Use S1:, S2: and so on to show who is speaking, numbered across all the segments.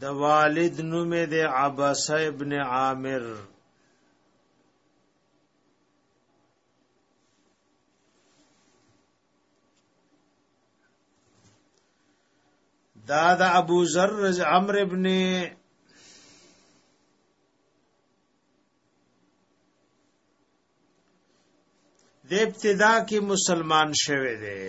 S1: د والد نوم دی عباس ابن عامر دا د ابو ذر عمرو ابن د ابتدا کې مسلمان شوه دی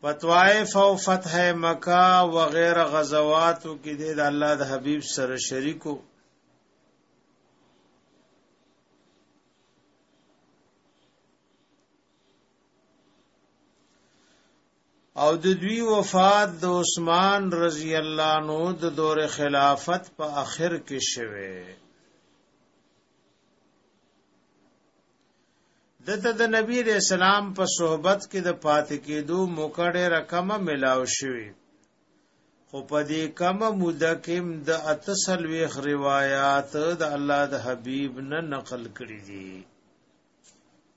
S1: پتوائف او فتح مکه و غیر غزواتو کې د الله د حبیب سره شریکو او د دوی وفات د عثمان رضی الله عنه د دور خلافت په اخر کې شوه دته د نبی رسول الله په صحبت کې د پات کېدو مکړه رقم ملاو شوی خو په دې کم مده کې د اتسلويخ روایت د الله د حبيب نه نقل کړی دي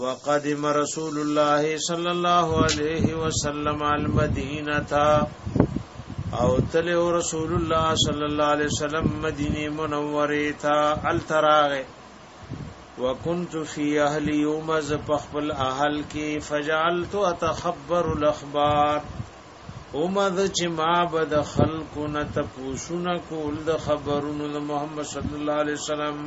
S1: وقدم رسول الله صلی الله علیه وسلم المدینه او تل رسول الله صلی الله علیه وسلم مدینه منوره تا التراغه وكنت في اهل يوم ز پخپل اهل کې فجعلت اتخبر الاخبار اومد چې ما بد خلکو نه تپوسونه کول د خبرونو د محمد صلی الله علیه وسلم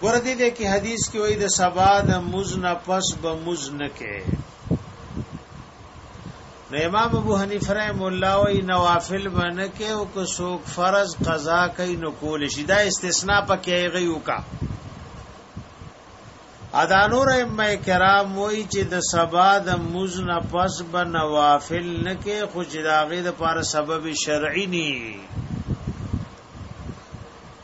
S1: ګور دې دې کې حدیث کې وایي د سبا د مز نه پس به مز نه کې نو امام ابو حنیفه رحم الله وی نوافل باندې کې او کو سوک فرض قضا کوي نو کول شي دا استثناء پکې غي وکا ادا نور ائمه کرام وی چې د سبا د مز نه پس به نوافل نه کې خو چې داغه د پاره سبب شرعي ني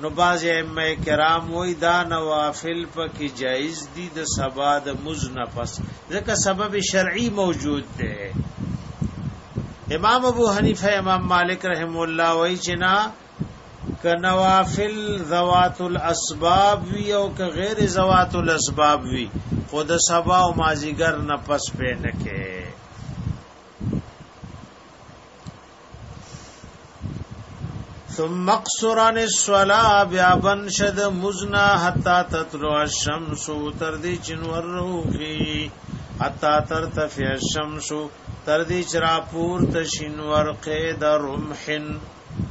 S1: نو باز ائمه کرام وای دا نوافل پکې جایز دي د سبا د مز نفس ځکه سبب شرعي موجود دی امام ابو حنیفه امام مالک رحم الله وای چې نا ک نوافل ذوات الاسباب وی او ک غیر ذوات الاسباب وی خود سبا او مازیګر نفس پې نه کې ثم اقصر عن الصلاه بیا بن شد مزنا حتا تطلع الشمس تر دې چنور روخي حتا تر تفع الشمس تر دې چرا پور تشنور قید رمحن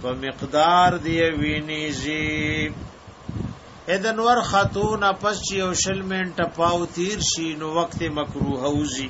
S1: په مقدار دی ویني زی اذن ور خاتون پس یو شل منټه پاو تیر شي نو وخت مکروه وزي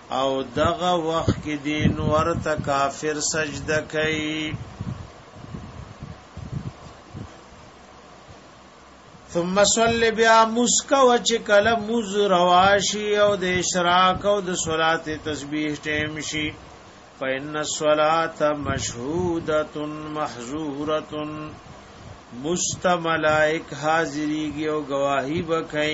S1: او دغه وخت کې دین ورته کافر سجده کوي ثم صلی بیا مسکا و چې کله موز رواشی او د اشراق او د صلات تسبیح ټیم شي فإن الصلاة مشهودة محظورة مستملائک حاضریږي او گواہی بکای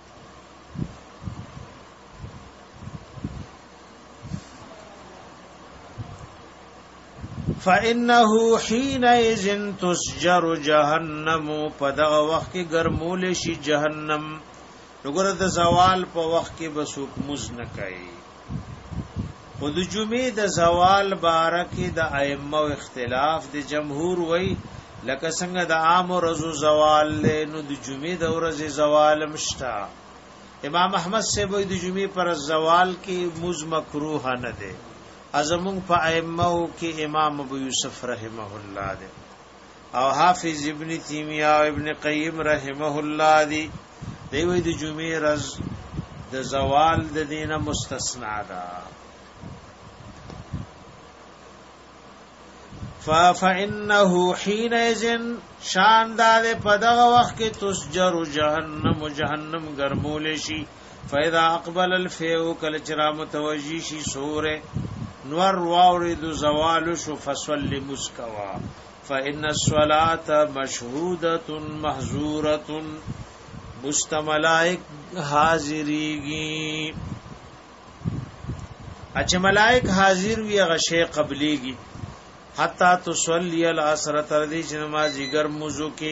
S1: فانه حينئذ تسجر جهنم په دغه وخت کې ګرمول شي جهنم وګوره د زوال په وخت کې بسوک مز نه کوي او د جمعې د زوال بارکه د ائمه او اختلاف د جمهور وای لکه څنګه د عام ورځو زوال له نو د جمعې د ورځې زوال مشتا امام احمد سیبو د جمعې پر زوال کې مز مکروه نه ده ازمون په ائمه او کې امام ابو یوسف رحمه الله ده او حافظ ابن تیمیه او ابن قیم رحمه الله دی دی وی د جمعې رز د زوال د دینه مستثنا ده فانه حين اذن شان دار په دغه وخت کې تسجر جهنم جهنم ګرمول شي فاذا اقبل الفيو کل چرا متوجی شي سوره نور واورید زوال شو فصل مسکوا فان الصلاه مشهوده محظوره مستملائک حاضریږي اچ ملائک حاضر وی غشی قبلیږي حتا تصلی العصر تر دې چې نماز ګر موضوع کې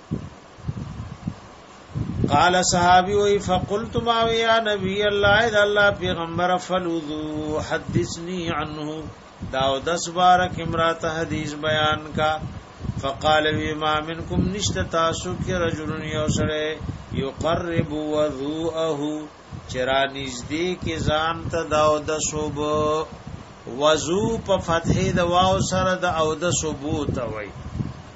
S1: قال صحابي وي فقلت ما يا نبي الله اذا الله پیغمبر فلذو حدثني عنه دا او دس بارک امرات حدیث بیان کا فقال وی ما منکم نشت تاسو کې رجل یو سره یقرب وضوءه چرا نږدې کې ځان ته دا او د صوب وضو په فتحې د واو سره د او د صوبو ته وای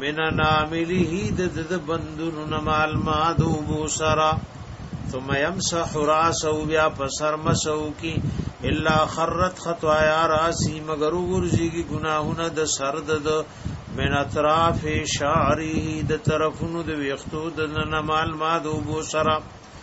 S1: من نامله د د بندونو نمال ما دو بو سرا ثم يمسح راسه بیا پسر مسو کی الا خرت خطايا راسی مگر ورزی کی گناهونه د سر د من اطراف شعره د طرفونو د ویختو د نمال ما دو بو سرا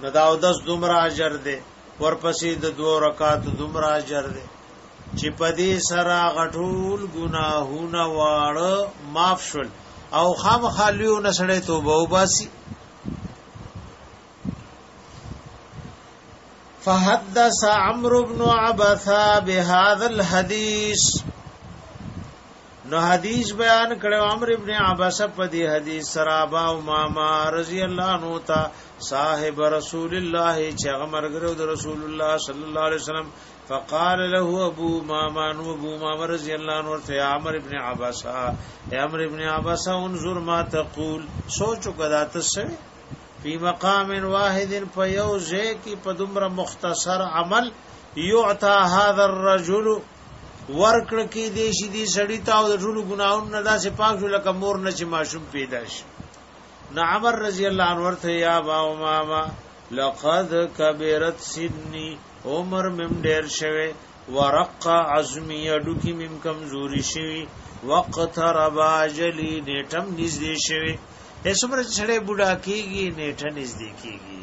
S1: نو دا او دس دومره اجر دی ورپسې د دوه رکعات دومره اجر دی چې په دې سره غټول ګناهونه واړه معاف شول او خام خالیو نسړې توبه وباسي فحدث عمرو بن عبثا بهذا الحديث نو حدیث بیان کړو عمرو ابن عباس په دې حدیث سرابا او ماما رضی الله عنه تا صاحب رسول الله چې هغه مرګره د رسول الله صلی الله علیه وسلم فقال له ابو ماما نو ابو ماما رضی الله عنه ورته عمرو ابن عباس عمرو ابن عباس انظر ما تقول سوچو کدا ته سره فی مقام واحد په یو ځای کې په دومره مختصر عمل یعطا هذا الرجل ورکړه کې دې شي دې سړی تا او د ټولو ګناهونو نه داسې پاک شو لکه مور نه چې ماشوم پیدا شي نو عمر رضی الله عنه ورته یا با او ماما لقد کبرت سنی عمر مم ډیر شوه ورق عزمی اډو کې مم کمزوري شوی وقت ربا جلی نیټم نږدې شوی اسمره چړې بوډا کیږي نیټه نږدې کیږي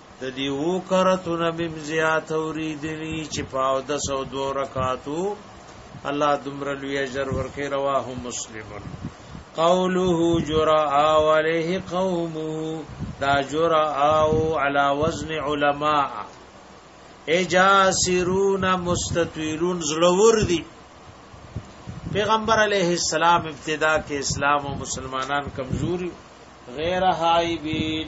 S1: د دې وو کرتونه بیم زیات اوریدلی چې پاو د سو دو رکاتو الله دمر لوی اجر ورکه رواه مسلمن قوله جرا عليه قومه دا جرا او على وزن علماء اجاسرون مستطيلون زلور دي پیغمبر علیہ السلام ابتدا کې اسلام او مسلمانان کمزوري غیر حایبین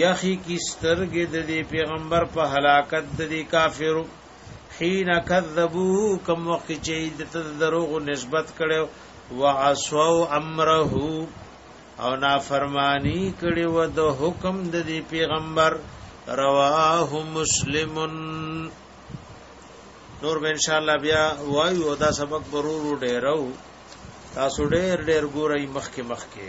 S1: یخی کی سترګې د دې پیغمبر په هلاکت د دې کافرو حين كذبوه کم وخت چې د دروغ نسبت کړو وعصوا امره او نافرمانی کړي و د حکم د دې پیغمبر رواه مسلم نور به ان شاء الله بیا وایو دا سبق برور ډیرو تاسو ډیر ډیر ګورئ مخکې مخکې